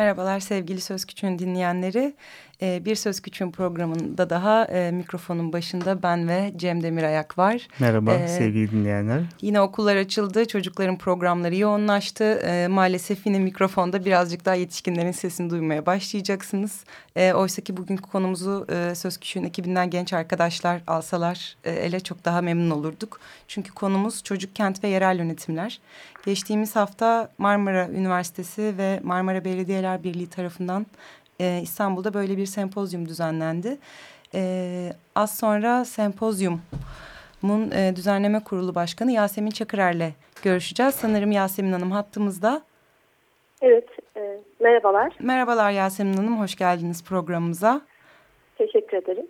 Merhabalar sevgili Söz Küçüğün dinleyenleri. Ee, bir Söz Küçüğün programında daha e, mikrofonun başında ben ve Cem Demirayak var. Merhaba ee, sevgili dinleyenler. Yine okullar açıldı, çocukların programları yoğunlaştı. Ee, maalesef yine mikrofonda birazcık daha yetişkinlerin sesini duymaya başlayacaksınız. Ee, Oysa ki bugünkü konumuzu e, Söz Küçüğün ekibinden genç arkadaşlar alsalar e, ele çok daha memnun olurduk. Çünkü konumuz çocuk kent ve yerel yönetimler. Geçtiğimiz hafta Marmara Üniversitesi ve Marmara Belediyeler Birliği tarafından e, İstanbul'da böyle bir sempozyum düzenlendi. E, az sonra sempozyumun e, düzenleme kurulu başkanı Yasemin Çakırer'le görüşeceğiz. Sanırım Yasemin Hanım hattımızda. Evet, e, merhabalar. Merhabalar Yasemin Hanım, hoş geldiniz programımıza. Teşekkür ederim.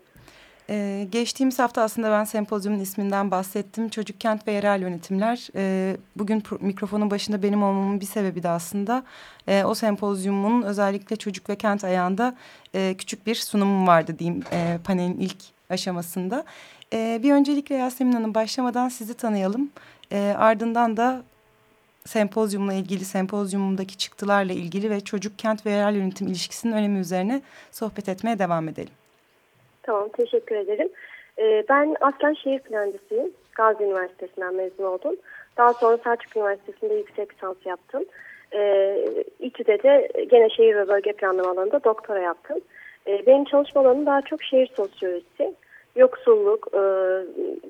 Ee, geçtiğimiz hafta aslında ben sempozyumun isminden bahsettim. Çocuk Kent ve Yerel Yönetimler. Ee, bugün mikrofonun başında benim olmamın bir sebebi de aslında e, o sempozyumun özellikle çocuk ve kent ayağında e, küçük bir sunumum vardı diyeyim e, panelin ilk aşamasında. E, bir öncelikle Yasemin Hanım başlamadan sizi tanıyalım. E, ardından da sempozyumla ilgili, sempozyumundaki çıktılarla ilgili ve çocuk, kent ve yerel yönetim ilişkisinin önemi üzerine sohbet etmeye devam edelim. Tamam, teşekkür ederim. Ee, ben aslen şehir plancısıyım. Gazi Üniversitesi'nden mezun oldum. Daha sonra Selçuk Üniversitesi'nde yüksek lisans yaptım. Ee, İTÜ'de de gene şehir ve bölge planlama alanında doktora yaptım. Ee, benim çalışma alanım daha çok şehir sosyolojisi, yoksulluk, e,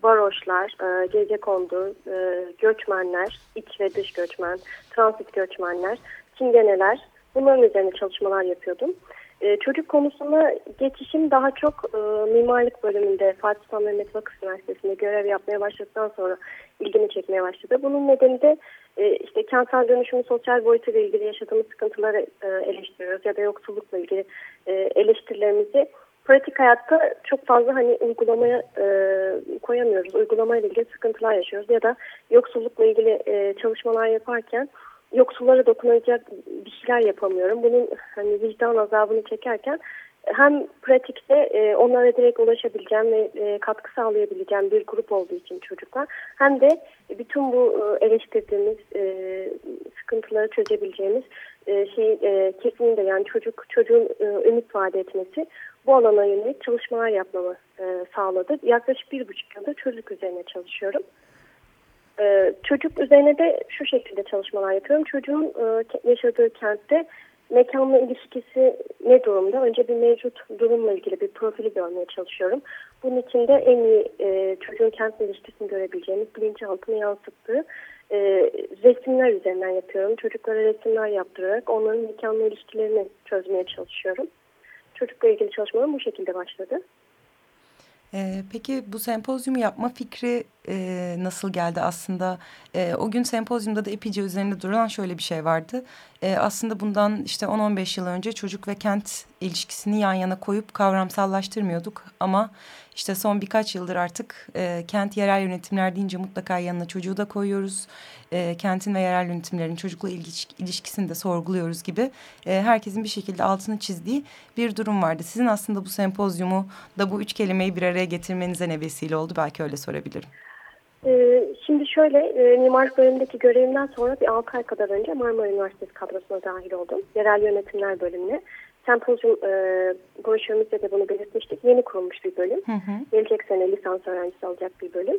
varoşlar, e, gece kondu, e, göçmenler, iç ve dış göçmen, transit göçmenler, çingeneler bunların üzerine çalışmalar yapıyordum. E, çocuk konusunda geçişim daha çok e, mimarlık bölümünde Fatih Sultan Mehmet Vakıf Üniversitesi'nde görev yapmaya başladıktan sonra ilgimi çekmeye başladı. Bunun nedeni de e, işte kentsel dönüşümün sosyal boyutuyla ilgili yaşadığımız sıkıntıları e, eleştiriyoruz ya da yoksullukla ilgili e, eleştirilerimizi pratik hayatta çok fazla hani uygulamaya e, koyamıyoruz. Uygulamayla ilgili sıkıntılar yaşıyoruz ya da yoksullukla ilgili e, çalışmalar yaparken yoksullara dokunacak bir şeyler yapamıyorum. Bunun hani vicdan azabını çekerken hem pratikte e, onlara direkt ulaşabileceğim ve e, katkı sağlayabileceğim bir grup olduğu için çocuklar hem de bütün bu e, eleştirdiğimiz e, sıkıntıları çözebileceğimiz e, şey e, kesinlikle yani çocuk çocuğun e, ümit vaat etmesi bu alana yönelik çalışmalar yapmamı e, sağladı. Yaklaşık bir buçuk yıldır çocuk üzerine çalışıyorum. Ee, çocuk üzerine de şu şekilde çalışmalar yapıyorum. Çocuğun e, yaşadığı kentte mekanla ilişkisi ne durumda? Önce bir mevcut durumla ilgili bir profili görmeye çalışıyorum. Bunun için de en iyi e, çocuğun kentle ilişkisini görebileceğimiz bilinçaltına yansıttığı e, resimler üzerinden yapıyorum. Çocuklara resimler yaptırarak onların mekanla ilişkilerini çözmeye çalışıyorum. Çocukla ilgili çalışmalarım bu şekilde başladı. Ee, peki bu sempozyumu yapma fikri e, nasıl geldi aslında? E, o gün sempozyumda da epeyce üzerinde duran şöyle bir şey vardı. E, aslında bundan işte 10-15 yıl önce çocuk ve kent ilişkisini yan yana koyup kavramsallaştırmıyorduk. Ama işte son birkaç yıldır artık e, kent yerel yönetimler deyince mutlaka yanına çocuğu da koyuyoruz. E, kentin ve yerel yönetimlerin çocukla ilişkisini de sorguluyoruz gibi. E, herkesin bir şekilde altını çizdiği bir durum vardı. Sizin aslında bu sempozyumu da bu üç kelimeyi bir araya getirmenize ne vesile oldu? Belki öyle sorabilirim. Ee, şimdi şöyle, e, mimarlık bölümündeki görevimden sonra bir 6 ay kadar önce Marmara Üniversitesi kadrosuna dahil oldum. Yerel yönetimler bölümüne. Sempozyum e, broşürümüzde de bunu belirtmiştik. Yeni kurulmuş bir bölüm. Hı hı. Gelecek sene lisans öğrencisi olacak bir bölüm.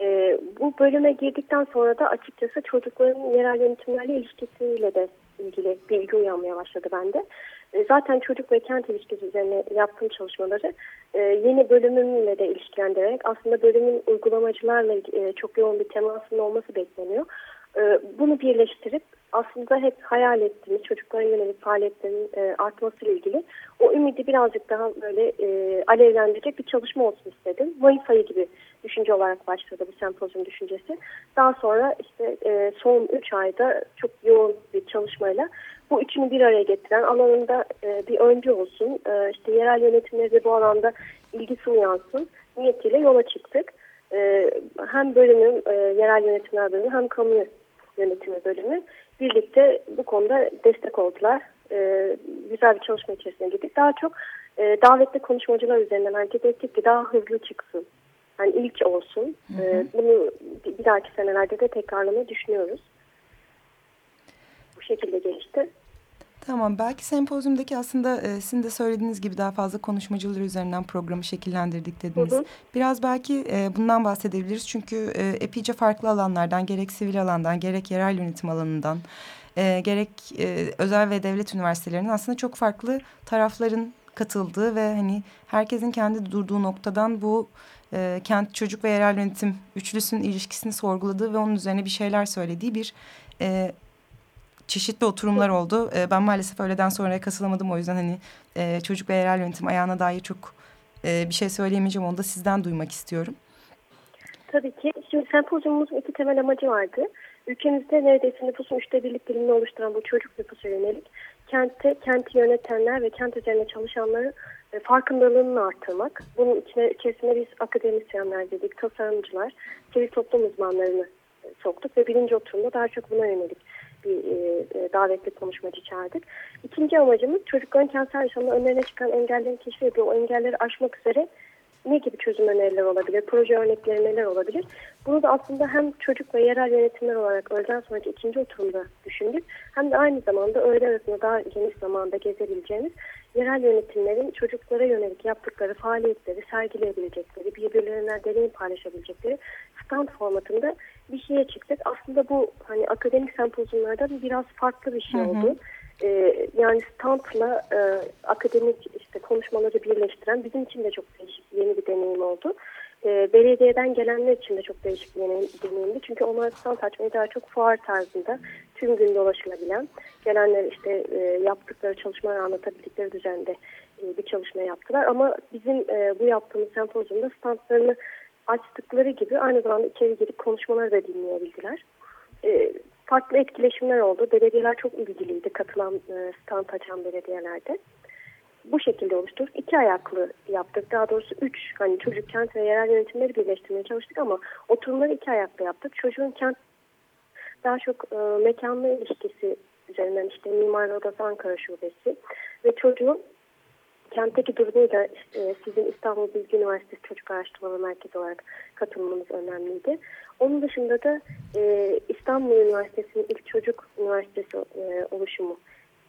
E, bu bölüme girdikten sonra da açıkçası çocukların yerel yönetimlerle ilişkisiyle de ilgili bilgi uyanmaya başladı bende. E, zaten çocuk ve kent ilişkisi üzerine yaptığım çalışmaları e, yeni bölümümle de ilişkilendirerek aslında bölümün uygulamacılarla e, çok yoğun bir temasının olması bekleniyor. E, bunu birleştirip aslında hep hayal ettiğimiz çocuklara yönelik faaliyetlerin e, artmasıyla ilgili o ümidi birazcık daha böyle e, alevlendirecek bir çalışma olsun istedim. Mayıs ayı gibi düşünce olarak başladı bu sempozyum düşüncesi. Daha sonra işte e, son 3 ayda çok yoğun bir çalışmayla bu üçünü bir araya getiren alanında e, bir öncü olsun. İşte yerel yönetimleri de bu alanda ilgisi uyansın niyetiyle yola çıktık. Hem bölümün e, yerel yönetimler bölümü hem kamu yönetimi bölümü birlikte bu konuda destek oldular. E, güzel bir çalışma içerisine gittik. Daha çok e, davetli konuşmacılar üzerinden hareket ettik ki daha hızlı çıksın. Yani ilk olsun. Hı hı. E, bunu bir, bir dahaki senelerde de tekrarlamayı düşünüyoruz. Bu şekilde gelişti. Tamam belki sempozyumdaki aslında e, sizin de söylediğiniz gibi daha fazla konuşmacılar üzerinden programı şekillendirdik dediniz. Hı hı. Biraz belki e, bundan bahsedebiliriz çünkü e, epeyce farklı alanlardan gerek sivil alandan gerek yerel yönetim alanından e, gerek e, özel ve devlet üniversitelerinin aslında çok farklı tarafların katıldığı ve hani herkesin kendi durduğu noktadan bu e, kent çocuk ve yerel yönetim üçlüsünün ilişkisini sorguladığı ve onun üzerine bir şeyler söylediği bir e, çeşitli oturumlar oldu. E, ben maalesef öğleden sonraya katılamadım. O yüzden hani e, çocuk ve yerel yönetim ayağına dair çok e, bir şey söyleyemeyeceğim. Onu da sizden duymak istiyorum. Tabii ki. Şimdi sempozyumumuzun iki temel amacı vardı. Ülkemizde neredeyse nüfusun üçte birlik dilimini oluşturan bu çocuk nüfusu yönelik kentte, kenti yönetenler ve kent üzerine çalışanları e, farkındalığını arttırmak. Bunun içine, içerisinde biz akademisyenler dedik, tasarımcılar, sivil toplum uzmanlarını soktuk ve birinci oturumda daha çok buna yönelik bir e, e, davetli konuşmacı çağırdık. İkinci amacımız çocukların kentsel yaşamda önlerine çıkan engellerin keşfi o engelleri aşmak üzere ne gibi çözüm öneriler olabilir, proje örnekleri neler olabilir? Bunu da aslında hem çocuk ve yerel yönetimler olarak öğleden sonraki ikinci oturumda düşündük. Hem de aynı zamanda öğle arasında daha geniş zamanda gezebileceğimiz yerel yönetimlerin çocuklara yönelik yaptıkları faaliyetleri sergileyebilecekleri, birbirlerinden deneyim paylaşabilecekleri stand formatında bir şeye çıktık. Aslında bu hani akademik sempozyumlardan biraz farklı bir şey oldu. Hı hı. Ee, yani standla e, akademik işte konuşmaları birleştiren bizim için de çok değişik yeni bir deneyim oldu. Ee, belediyeden gelenler için de çok değişik bir deneyimdi. Çünkü onlar stand açmayı daha çok fuar tarzında tüm gün dolaşılabilen, gelenler işte e, yaptıkları çalışmaları anlatabildikleri düzende e, bir çalışma yaptılar. Ama bizim e, bu yaptığımız sempozyumda standlarını açtıkları gibi aynı zamanda içeri girip konuşmaları da dinleyebildiler. E, farklı etkileşimler oldu. Belediyeler çok ilgiliydi katılan e, stand açan belediyelerde. Bu şekilde oluşturduk. İki ayaklı yaptık. Daha doğrusu üç hani çocuk, kent ve yerel yönetimleri birleştirmeye çalıştık ama oturumları iki ayaklı yaptık. Çocuğun kent daha çok e, mekanla ilişkisi üzerinden işte Mimar Odası Ankara Şubesi ve çocuğun kentteki durumuyla e, sizin İstanbul Bilgi Üniversitesi Çocuk Araştırmaları Merkezi olarak katılmanız önemliydi. Onun dışında da e, İstanbul Üniversitesi'nin ilk çocuk üniversitesi e, oluşumu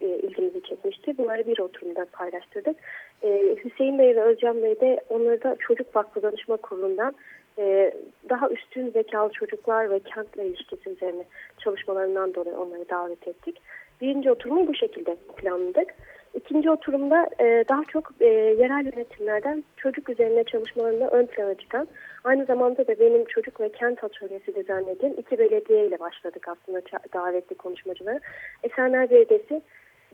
e, ilgimizi çekmişti. Bunları bir oturumda paylaştırdık. E, Hüseyin Bey ve Özcan Bey de onları da Çocuk Vakfı Danışma Kurulu'ndan e, daha üstün zekalı çocuklar ve kentle ilişkisi üzerine çalışmalarından dolayı onları davet ettik. Birinci oturumu bu şekilde planladık. İkinci oturumda e, daha çok e, yerel yönetimlerden çocuk üzerine çalışmalarında ön plana çıkan, aynı zamanda da benim çocuk ve kent atölyesi düzenlediğim iki belediye ile başladık aslında davetli konuşmacıları. Esenler Belediyesi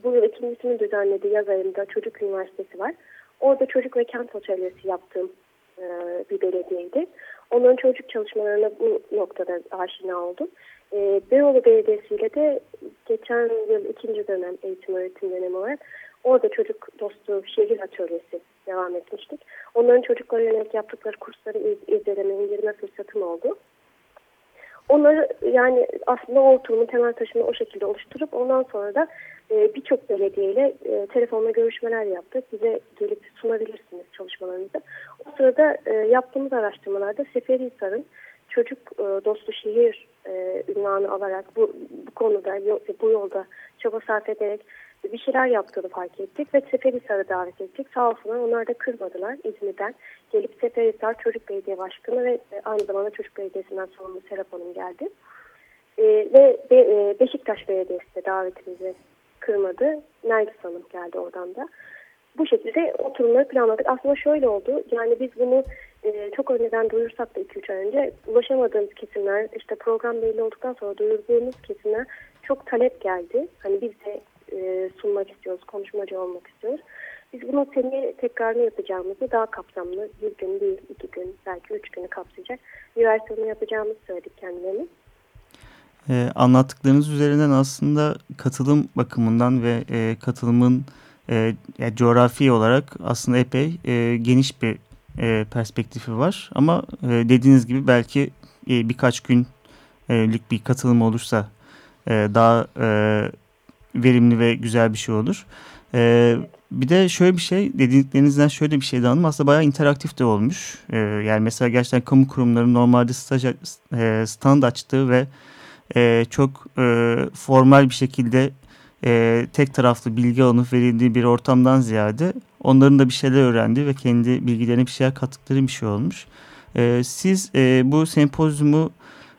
bu yıl ikincisini düzenlediği yaz ayında Çocuk Üniversitesi var. Orada çocuk ve kent atölyesi yaptığım e, bir belediyeydi. Onların çocuk çalışmalarına bu noktada aşina oldum. E, Beyoğlu Belediyesi ile de geçen yıl ikinci dönem eğitim öğretim dönemi olarak Orada çocuk dostu şehir atölyesi devam etmiştik. Onların çocuklara yönelik yaptıkları kursları iz, izleme, indirme fırsatım oldu. Onları yani aslında o oturumun temel taşını o şekilde oluşturup ondan sonra da e, birçok belediyeyle e, telefonla görüşmeler yaptık. Bize gelip sunabilirsiniz çalışmalarınızı. O sırada e, yaptığımız araştırmalarda Seferihisar'ın çocuk e, dostu şehir e, ünvanı alarak bu, bu konuda bu yolda çaba sarf ederek bir şeyler yaptığını fark ettik ve Seferihisar'a davet ettik. Sağ olsunlar onlar da kırmadılar İzmir'den. Gelip Seferihisar Çocuk Belediye Başkanı ve e, aynı zamanda Çocuk Belediyesi'nden sorumlu Serap Hanım geldi. E, ve Be e, Beşiktaş Belediyesi de davetimizi kırmadı. Nergis Hanım geldi oradan da. Bu şekilde oturumları planladık. Aslında şöyle oldu. Yani biz bunu e, çok önceden duyursak da 2-3 ay önce ulaşamadığımız kesimler işte program belli olduktan sonra duyurduğumuz kesimler çok talep geldi. Hani biz de e, sunmak istiyoruz, konuşmacı olmak istiyoruz. Biz bunu seneye tekrarını yapacağımızı daha kapsamlı bir gün değil, iki gün, belki üç günü kapsayacak bir versiyonu yapacağımızı söyledik kendilerine. Ee, anlattıklarınız üzerinden aslında katılım bakımından ve e, katılımın e, yani coğrafi olarak aslında epey e, geniş bir e, perspektifi var. Ama e, dediğiniz gibi belki e, birkaç günlük bir katılım olursa e, daha e, verimli ve güzel bir şey olur. E, bir de şöyle bir şey dediklerinizden şöyle bir şey de anladım. Aslında bayağı interaktif de olmuş. E, yani mesela gerçekten kamu kurumları normalde staj, stand açtığı ve e, çok e, formal bir şekilde e, tek taraflı bilgi alınıp verildiği bir ortamdan ziyade onların da bir şeyler öğrendiği ve kendi bilgilerine bir şeyler kattıkları bir şey olmuş. E, siz e, bu sempozyumu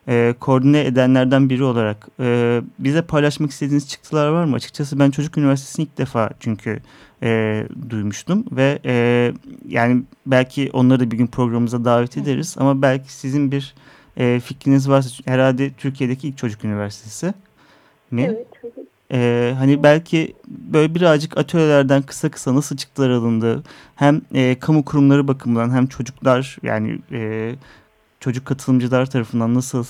e, koordine edenlerden biri olarak e, bize paylaşmak istediğiniz çıktılar var mı? Açıkçası ben Çocuk Üniversitesi'ni ilk defa çünkü e, duymuştum ve e, yani belki onları da bir gün programımıza davet ederiz ama belki sizin bir e, fikriniz varsa herhalde Türkiye'deki ilk çocuk üniversitesi mi? Evet. Ee, hani belki böyle birazcık atölyelerden kısa kısa nasıl çıktılar alındı hem e, kamu kurumları bakımından hem çocuklar yani e, çocuk katılımcılar tarafından nasıl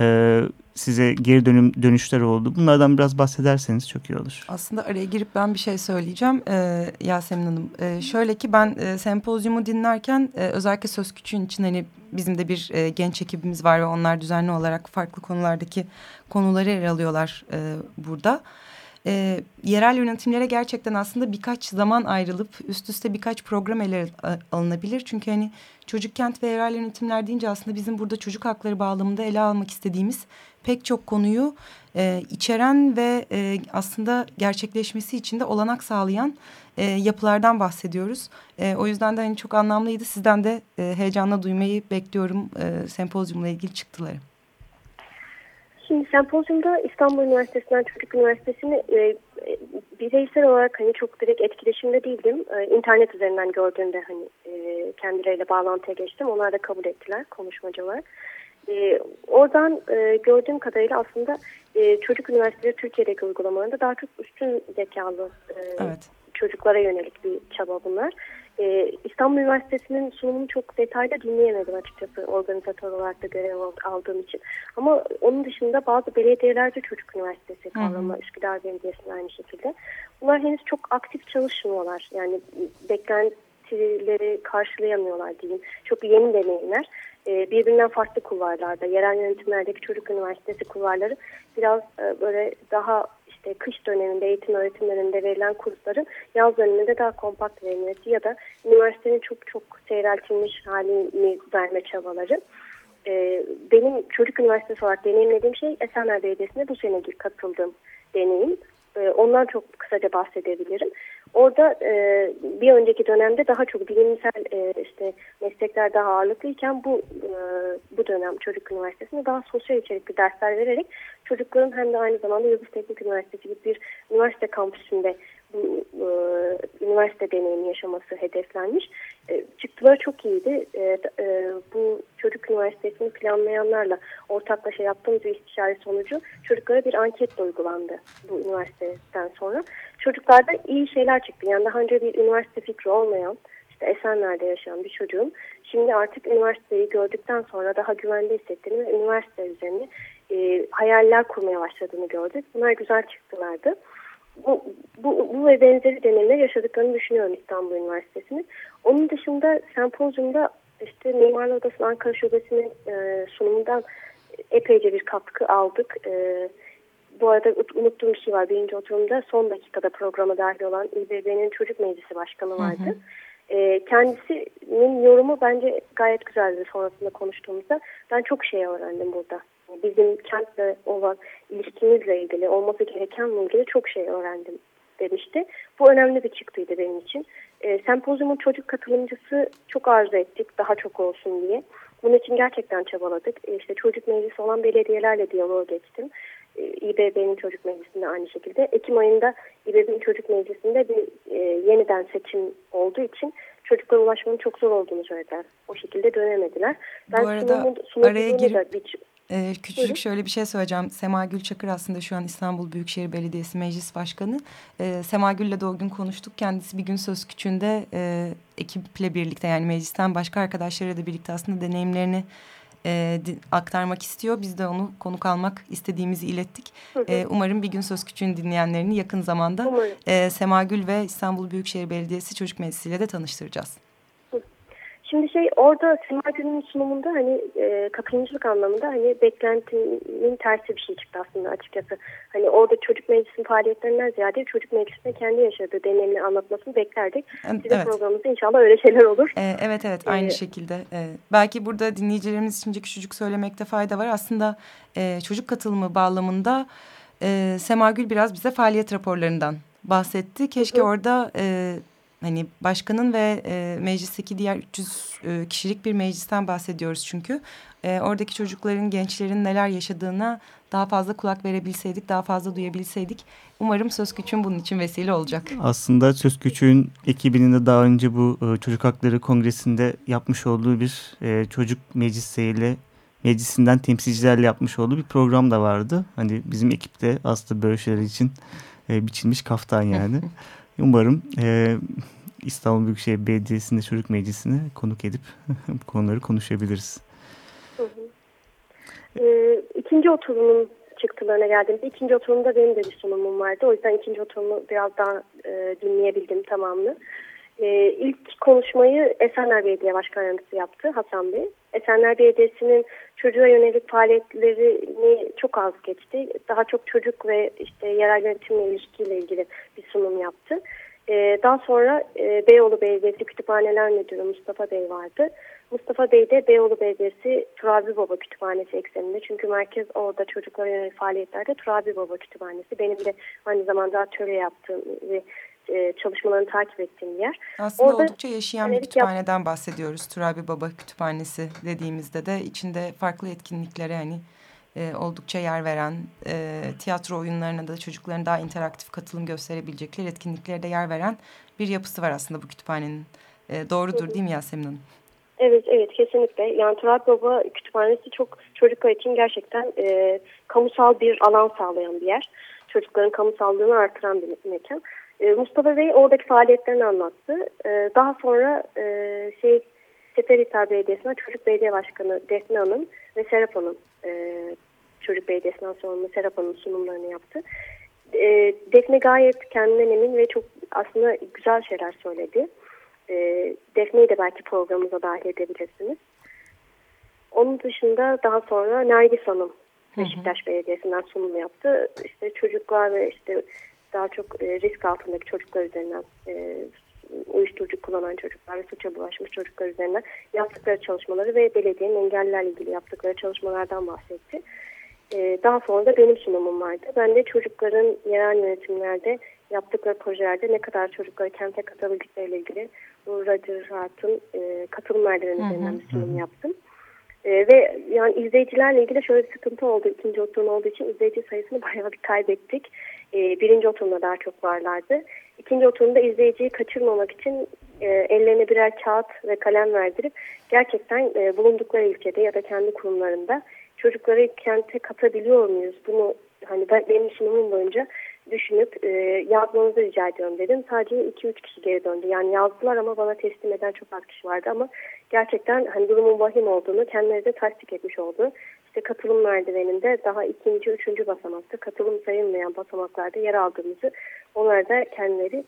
e, size geri dönüm dönüşler oldu bunlardan biraz bahsederseniz çok iyi olur. Aslında araya girip ben bir şey söyleyeceğim e, Yasemin Hanım. E, şöyle ki ben e, sempozyumu dinlerken e, özellikle Söz Küçüğün için hani bizim de bir e, genç ekibimiz var ve onlar düzenli olarak farklı konulardaki konuları ele alıyorlar e, burada. E, yerel yönetimlere gerçekten aslında birkaç zaman ayrılıp üst üste birkaç program ele alınabilir. Çünkü hani çocuk kent ve yerel yönetimler deyince aslında bizim burada çocuk hakları bağlamında ele almak istediğimiz pek çok konuyu e, içeren ve e, aslında gerçekleşmesi için de olanak sağlayan e, yapılardan bahsediyoruz. E, o yüzden de hani çok anlamlıydı. Sizden de e, heyecanla duymayı bekliyorum e, sempozyumla ilgili çıktıları. Şimdi sempozyumda İstanbul Üniversitesi'nden Çocuk Üniversitesi'ni e, e, bireysel olarak hani çok direkt etkileşimde değildim. E, internet üzerinden gördüğümde hani e, kendileriyle bağlantıya geçtim. Onlar da kabul ettiler konuşmacılar. E, oradan e, gördüğüm kadarıyla aslında e, çocuk üniversiteleri Türkiye'deki uygulamalarında daha çok üstün zekalı e, evet. çocuklara yönelik bir çaba bunlar. Ee, İstanbul Üniversitesi'nin sunumunu çok detaylı dinleyemedim açıkçası organizatör olarak da görev aldığım için. Ama onun dışında bazı belediyelerde çocuk üniversitesi kavramı, Üsküdar Belediyesi'nin aynı şekilde. Bunlar henüz çok aktif çalışmıyorlar. Yani beklentileri karşılayamıyorlar diyeyim. Çok yeni deneyimler. Ee, birbirinden farklı kulvarlarda, yerel yönetimlerdeki çocuk üniversitesi kulvarları biraz e, böyle daha işte kış döneminde eğitim öğretim verilen kursların yaz döneminde daha kompakt verilmesi ya da üniversitenin çok çok seyreltilmiş halini verme çabaları. Ee, benim çocuk üniversitesi olarak deneyimlediğim şey Esenler Belediyesi'ne bu sene katıldığım deneyim. Ee, ondan çok kısaca bahsedebilirim. Orada e, bir önceki dönemde daha çok bilimsel e, işte meslekler daha ağırlıklıyken bu e, bu dönem Çocuk Üniversitesi'nde daha sosyal içerikli dersler vererek çocukların hem de aynı zamanda Yıldız Teknik Üniversitesi gibi bir üniversite kampüsünde bu e, üniversite deneyimi yaşaması hedeflenmiş. E, çıktıları çok iyiydi. E, e, bu çocuk üniversitesini planlayanlarla ortaklaşa yaptığımız bir istişare sonucu çocuklara bir anket uygulandı bu üniversiteden sonra. Çocuklarda iyi şeyler çıktı. Yani daha önce bir üniversite fikri olmayan, işte Esenler'de yaşayan bir çocuğun şimdi artık üniversiteyi gördükten sonra daha güvende hissettiğini ve üniversite üzerine e, hayaller kurmaya başladığını gördük. Bunlar güzel çıktılardı bu, bu, bu ve benzeri deneyimler yaşadıklarını düşünüyorum İstanbul Üniversitesi'nin. Onun dışında sempozyumda işte Mimarlar Odası Ankara Şubesi'nin e, sunumundan epeyce bir katkı aldık. E, bu arada unuttuğum bir şey var. Birinci oturumda son dakikada programa dahil olan İBB'nin Çocuk Meclisi Başkanı vardı. Hı hı. E, kendisinin yorumu bence gayet güzeldi sonrasında konuştuğumuzda. Ben çok şey öğrendim burada bizim kentle olan ilişkimizle ilgili, olması gerekenle ilgili çok şey öğrendim demişti. Bu önemli bir çıktıydı benim için. E, sempozyumun çocuk katılımcısı çok arzu ettik daha çok olsun diye. Bunun için gerçekten çabaladık. E, işte çocuk meclisi olan belediyelerle diyalog geçtim. E, İBB'nin çocuk meclisinde aynı şekilde. Ekim ayında İBB'nin çocuk meclisinde bir e, yeniden seçim olduğu için çocuklara ulaşmanın çok zor olduğunu söylediler. O şekilde dönemediler. Ben Bu arada sunumu, araya girip bir, e, küçücük Buyurun. şöyle bir şey söyleyeceğim. Sema Gülçakır aslında şu an İstanbul Büyükşehir Belediyesi Meclis Başkanı. E, Sema Gül'le de o gün konuştuk. Kendisi bir gün söz küçüğünde e, ekiple birlikte yani meclisten başka arkadaşlarıyla da birlikte aslında deneyimlerini e, aktarmak istiyor. Biz de onu konuk almak istediğimizi ilettik. Hı hı. E, umarım bir gün Söz Küçüğün dinleyenlerini yakın zamanda e, Sema Gül ve İstanbul Büyükşehir Belediyesi Çocuk Meclisi ile de tanıştıracağız. Şimdi şey orada Sema Gül'ün sunumunda hani e, katılımcılık anlamında hani beklentinin tersi bir şey çıktı aslında açıkçası. Hani orada çocuk meclisinin faaliyetlerinden ziyade çocuk meclisinde kendi yaşadığı deneyimini anlatmasını beklerdik. Bizim evet. programımızda inşallah öyle şeyler olur. Ee, evet evet aynı ee, şekilde. Ee, belki burada dinleyicilerimiz için küçücük söylemekte fayda var. Aslında e, çocuk katılımı bağlamında e, Sema Gül biraz bize faaliyet raporlarından bahsetti. Keşke hı. orada... E, Hani başkanın ve e, meclisteki diğer 300 e, kişilik bir meclisten bahsediyoruz çünkü. E, oradaki çocukların, gençlerin neler yaşadığına daha fazla kulak verebilseydik, daha fazla duyabilseydik. Umarım Söz Küçüğün bunun için vesile olacak. Aslında Söz Küçüğün ekibinin de daha önce bu e, Çocuk Hakları Kongresi'nde yapmış olduğu bir e, çocuk meclisiyle meclisinden temsilcilerle yapmış olduğu bir program da vardı. Hani bizim ekipte aslında böyle şeyler için e, biçilmiş kaftan yani. Umarım e, İstanbul Büyükşehir Belediyesi'nde Çocuk Meclisi'ne konuk edip bu konuları konuşabiliriz. Hı. Ee, ikinci oturumun çıktılarına geldiğimde ikinci oturumda benim de bir sunumum vardı. O yüzden ikinci oturumu biraz daha e, dinleyebildim tamamını. E, ilk konuşmayı Esenler Belediye Başkan Yardımcısı yaptı Hasan Bey. Esenler Belediyesi'nin çocuğa yönelik faaliyetlerini çok az geçti. Daha çok çocuk ve işte yerel yönetimle ilişkiyle ilgili bir sunum yaptı. Ee, daha sonra e, Beyoğlu Belediyesi Kütüphaneler Müdürü Mustafa Bey vardı. Mustafa Bey de Beyoğlu Belediyesi Turabi Baba Kütüphanesi ekseninde. Çünkü merkez orada çocuklara yönelik faaliyetlerde Turabi Baba Kütüphanesi. Benim de aynı zamanda atölye yaptığım ve e, çalışmalarını takip ettiğim bir yer. Aslında Orada, oldukça yaşayan bir kütüphaneden bahsediyoruz. Turabi Baba Kütüphanesi dediğimizde de içinde farklı etkinliklere hani e, oldukça yer veren, e, tiyatro oyunlarına da çocukların daha interaktif katılım gösterebilecekleri etkinliklere de yer veren bir yapısı var aslında bu kütüphanenin. E, doğrudur değil mi Yasemin Hanım? Evet, evet kesinlikle. Yani Turabi Baba Kütüphanesi çok çocuklar için gerçekten e, kamusal bir alan sağlayan bir yer. Çocukların kamusallığını artıran bir mekan. E, Mustafa Bey oradaki faaliyetlerini anlattı. E, daha sonra e, şey Seferihisar Belediyesi'ne Çocuk Belediye Başkanı Defne Hanım ve Serap Hanım e, Çocuk Belediyesi'nden sorumlu Serap Hanım sunumlarını yaptı. E, Defne gayet kendinden emin ve çok aslında güzel şeyler söyledi. E, Defne'yi de belki programımıza dahil edebilirsiniz. Onun dışında daha sonra Nergis Hanım Beşiktaş Belediyesi'nden sunum yaptı. İşte çocuklar ve işte daha çok e, risk altındaki çocuklar üzerinden e, uyuşturucu kullanan çocuklar ve suça bulaşmış çocuklar üzerinden yaptıkları çalışmaları ve belediyenin engellerle ilgili yaptıkları çalışmalardan bahsetti. E, daha sonra da benim sunumum vardı. Ben de çocukların yerel yönetimlerde yaptıkları projelerde ne kadar çocukları kente katabildikleriyle ilgili bu Radyo Rahat'ın e, katılım merdiveni üzerinden bir sunum yaptım. E, ve yani izleyicilerle ilgili şöyle bir sıkıntı oldu. ikinci oturum olduğu için izleyici sayısını bayağı bir kaybettik. E, birinci oturumda daha çok varlardı. İkinci oturumda izleyiciyi kaçırmamak için e, ellerine birer kağıt ve kalem verdirip gerçekten e, bulundukları ilçede ya da kendi kurumlarında çocukları kente katabiliyor muyuz? Bunu hani ben, benim sunumum boyunca düşünüp e, yazmanızı rica ediyorum dedim. Sadece 2-3 kişi geri döndü. Yani yazdılar ama bana teslim eden çok az kişi vardı ama gerçekten hani durumun vahim olduğunu kendileri de tasdik etmiş oldu. İşte katılım merdiveninde daha ikinci, üçüncü basamakta katılım sayılmayan basamaklarda yer aldığımızı onlar da kendileri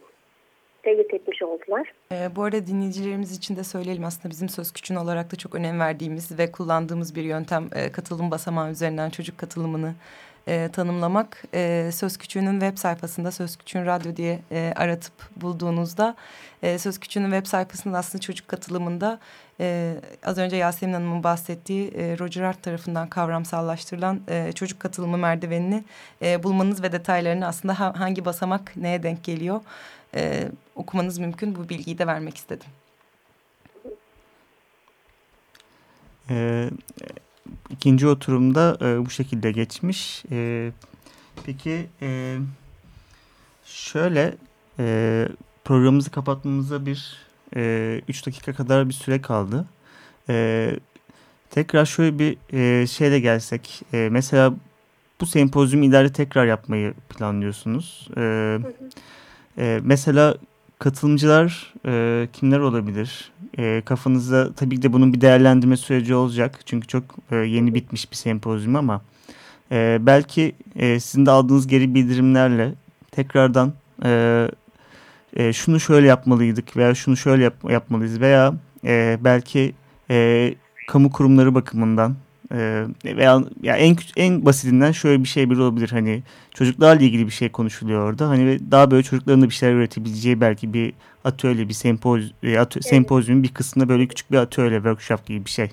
teyit etmiş oldular. E, bu arada dinleyicilerimiz için de söyleyelim aslında bizim Söz Küçüğün olarak da çok önem verdiğimiz ve kullandığımız bir yöntem e, katılım basamağı üzerinden çocuk katılımını e, tanımlamak. E, Söz Küçüğü'nün web sayfasında Söz Küçüğün Radyo diye e, aratıp bulduğunuzda e, Söz Küçüğü'nün web sayfasında aslında çocuk katılımında e, az önce Yasemin Hanım'ın bahsettiği e, Roger Hart tarafından kavramsallaştırılan e, çocuk katılımı merdivenini e, bulmanız ve detaylarını aslında ha, hangi basamak neye denk geliyor e, okumanız mümkün. Bu bilgiyi de vermek istedim. Ee, ikinci oturumda e, bu şekilde geçmiş. E, peki e, şöyle e, programımızı kapatmamıza bir E, üç dakika kadar bir süre kaldı. E, tekrar şöyle bir e, şeyle gelsek. E, mesela bu sempozyum ileride tekrar yapmayı planlıyorsunuz. E, e, mesela katılımcılar e, kimler olabilir? E, kafanızda tabii ki de bunun bir değerlendirme süreci olacak. Çünkü çok e, yeni bitmiş bir sempozyum ama e, belki e, sizin de aldığınız geri bildirimlerle tekrardan e, e, şunu şöyle yapmalıydık veya şunu şöyle yap, yapmalıyız veya e, belki e, kamu kurumları bakımından e, veya ya en en basitinden şöyle bir şey bir olabilir hani çocuklarla ilgili bir şey konuşuluyor orada hani daha böyle çocukların da bir şeyler üretebileceği belki bir atölye bir sempoz e, atö, sempozyumun bir kısmında böyle küçük bir atölye workshop gibi bir şey.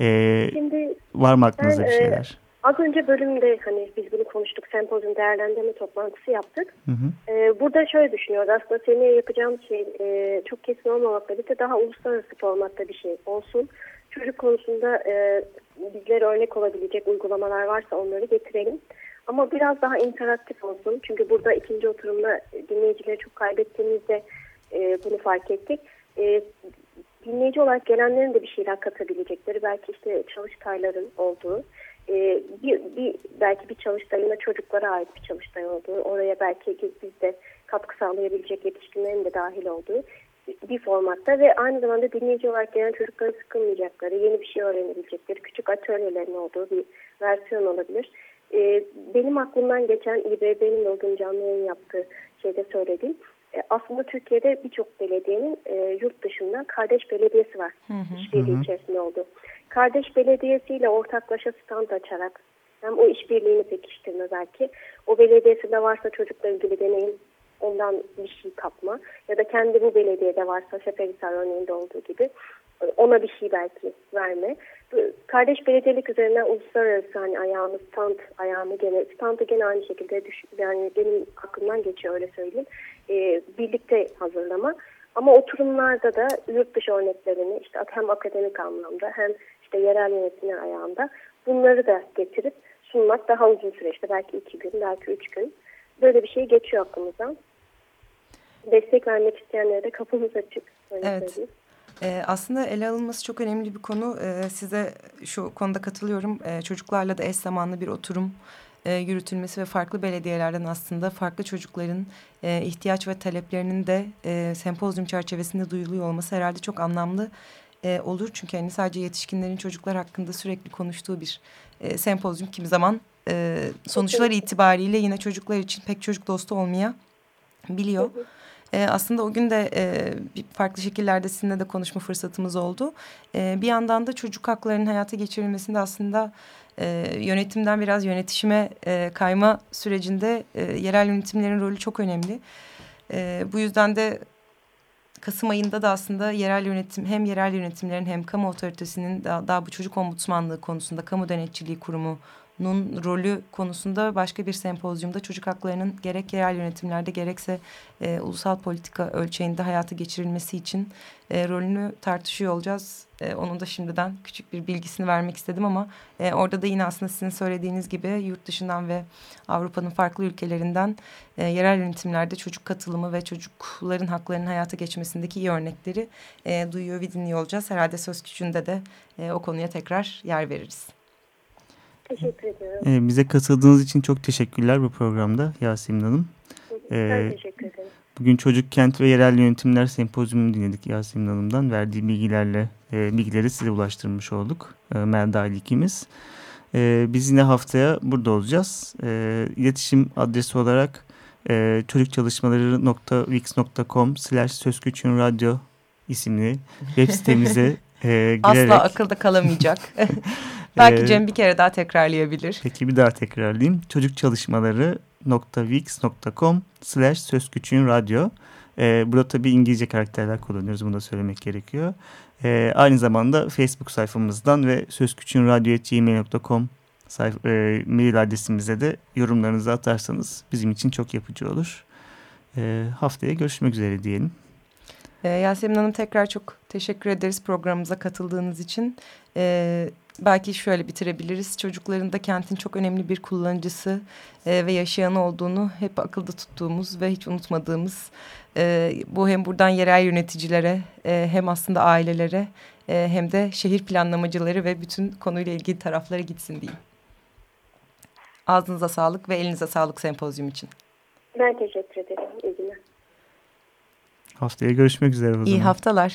E, Şimdi var mı aklınızda ben, bir şeyler? E, Az önce bölümde hani biz bunu konuştuk, sempozyum değerlendirme toplantısı yaptık. Hı hı. Ee, burada şöyle düşünüyoruz aslında seneye yapacağım şey e, çok kesin olmamakla birlikte daha uluslararası formatta bir şey olsun. Çocuk konusunda e, bizlere örnek olabilecek uygulamalar varsa onları getirelim. Ama biraz daha interaktif olsun. Çünkü burada ikinci oturumda dinleyicileri çok kaybettiğimizde e, bunu fark ettik. E, dinleyici olarak gelenlerin de bir şeyler katabilecekleri belki işte çalıştayların olduğu e, bir, bir belki bir çalıştayında çocuklara ait bir çalıştay olduğu, oraya belki bizde katkı sağlayabilecek yetişkinlerin de dahil olduğu bir formatta ve aynı zamanda dinleyici olarak gelen çocukların sıkılmayacakları, yeni bir şey öğrenebilecekleri küçük atölyelerin olduğu bir versiyon olabilir. E, benim aklımdan geçen İBB'nin o canlı yayın yaptığı şeyde söylediğim e, aslında Türkiye'de birçok belediyenin e, yurt dışında kardeş belediyesi var. İşbirliği içerisinde olduğu kardeş belediyesiyle ortaklaşa stand açarak hem o işbirliğini pekiştirme belki. O belediyesinde varsa çocukla ilgili deneyim ondan bir şey kapma ya da kendi bu belediyede varsa Seferihisar örneğinde olduğu gibi ona bir şey belki verme. Kardeş belediyelik üzerinden uluslararası hani ayağını stand ayağını gene standı gene aynı şekilde düş, yani benim aklımdan geçiyor öyle söyleyeyim. Ee, birlikte hazırlama. Ama oturumlarda da yurt dışı örneklerini işte hem akademik anlamda hem işte yerel yönetimler ayağında bunları da getirip sunmak daha uzun süreçte belki iki gün belki üç gün böyle bir şey geçiyor aklımızdan. Destek vermek isteyenlere de kapımız açık. evet. Ee, aslında ele alınması çok önemli bir konu. Ee, size şu konuda katılıyorum. Ee, çocuklarla da eş zamanlı bir oturum e, yürütülmesi ve farklı belediyelerden aslında farklı çocukların e, ihtiyaç ve taleplerinin de e, sempozyum çerçevesinde duyuluyor olması herhalde çok anlamlı e, olur. Çünkü hani sadece yetişkinlerin çocuklar hakkında sürekli konuştuğu bir e, sempozyum kimi zaman e, sonuçlar itibariyle yine çocuklar için pek çocuk dostu olmaya biliyor. E, aslında o gün de e, farklı şekillerde sizinle de konuşma fırsatımız oldu. E, bir yandan da çocuk haklarının hayata geçirilmesinde aslında e, yönetimden biraz yönetişime e, kayma sürecinde e, yerel yönetimlerin rolü çok önemli. E, bu yüzden de Kasım ayında da aslında yerel yönetim hem yerel yönetimlerin hem kamu otoritesinin daha, daha bu çocuk ombudsmanlığı konusunda kamu denetçiliği kurumu nun rolü konusunda başka bir sempozyumda çocuk haklarının gerek yerel yönetimlerde gerekse e, ulusal politika ölçeğinde hayata geçirilmesi için e, rolünü tartışıyor olacağız. E, onun da şimdiden küçük bir bilgisini vermek istedim ama e, orada da yine aslında sizin söylediğiniz gibi yurt dışından ve Avrupa'nın farklı ülkelerinden e, yerel yönetimlerde çocuk katılımı ve çocukların haklarının hayata geçmesindeki iyi örnekleri e, duyuyor ve dinliyor olacağız. Herhalde söz küçüğünde de e, o konuya tekrar yer veririz. Teşekkür ediyorum. Ee, bize katıldığınız için çok teşekkürler bu programda Yasemin Hanım. Ee, ben teşekkür ederim. Bugün Çocuk Kent ve Yerel Yönetimler Sempozyumunu dinledik Yasemin Hanım'dan. Verdiği bilgilerle e, bilgileri size ulaştırmış olduk. E, Melda ikimiz. E, biz yine haftaya burada olacağız. E, iletişim adresi olarak e, çocukçalışmaları.wix.com slash sözküçünradyo isimli web sitemize e, girerek... Asla akılda kalamayacak. Belki ee, Cem bir kere daha tekrarlayabilir. Peki bir daha tekrarlayayım. Çocuk çalışmaları www.wix.com slash söz küçüğün radyo. Ee, burada tabii İngilizce karakterler kullanıyoruz. Bunu da söylemek gerekiyor. Ee, aynı zamanda Facebook sayfamızdan ve sözküçüğünradyo.gmail.com sayfa, e, mail adresimize de yorumlarınızı atarsanız bizim için çok yapıcı olur. Ee, haftaya görüşmek üzere diyelim. Ee, Yasemin Hanım tekrar çok teşekkür ederiz programımıza katıldığınız için. Ee, belki şöyle bitirebiliriz. Çocukların da kentin çok önemli bir kullanıcısı e, ve yaşayanı olduğunu hep akılda tuttuğumuz ve hiç unutmadığımız. E, bu hem buradan yerel yöneticilere e, hem aslında ailelere e, hem de şehir planlamacıları ve bütün konuyla ilgili taraflara gitsin diyeyim. Ağzınıza sağlık ve elinize sağlık sempozyum için. Ben teşekkür ederim. İyi günler. Haftaya görüşmek üzere o zaman. İyi haftalar.